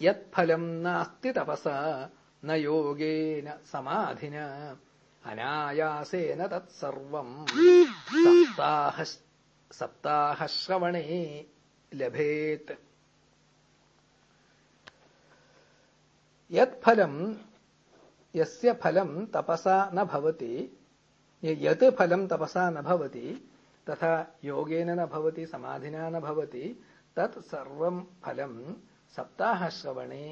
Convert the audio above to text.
യത്ഫലം നാസ്തി തപസ ന യോഗേന സമാധിന അനായാസേന തത്സർവം സപ്താഹ സപ്താഹശ്രവണേ ലഭേത്. യത്ഫലം യസ്യ ഫലം തപസാ ന യത് ഫലം തപസാ ന തഥാ യോഗേന ന സമാധിനാ ന തത് സർവം ഫലം സപ്താഹശ്രവണേ